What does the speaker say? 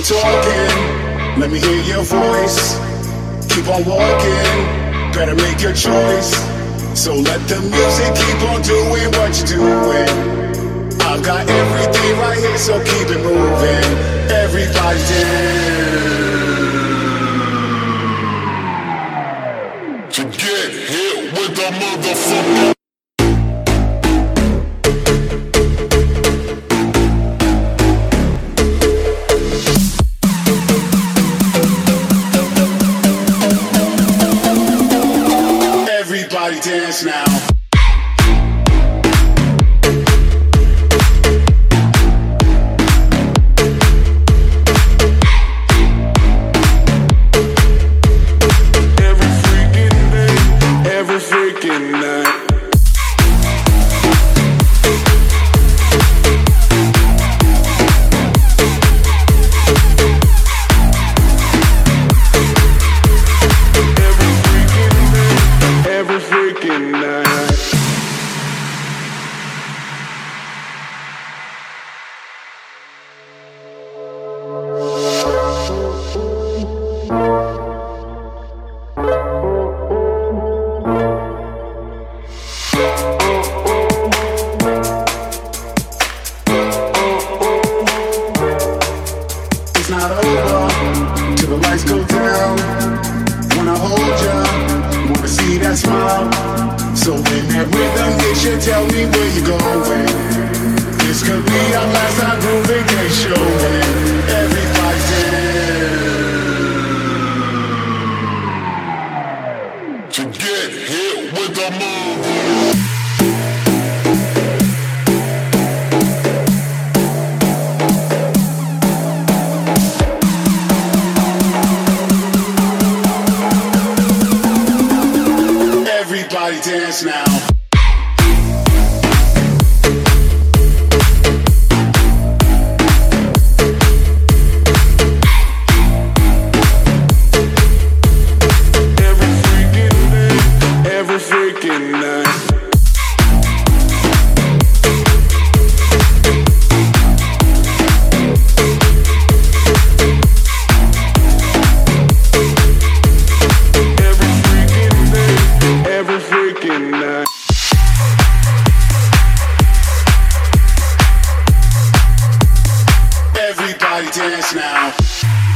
On talking, let me hear your voice. Keep on walking, better make your choice. So let the music keep on doing what you're doing. I've got everything right here, so keep it moving. Everybody dance. To get hit with a motherfucker. Now. The lights go down. Wanna hold ya, wanna see that smile. So when that rhythm hits you, tell me where you're going. This could be our last time grooving, can't show it. Everybody. To get hit with a mother. Everybody dance now. Everybody dance now.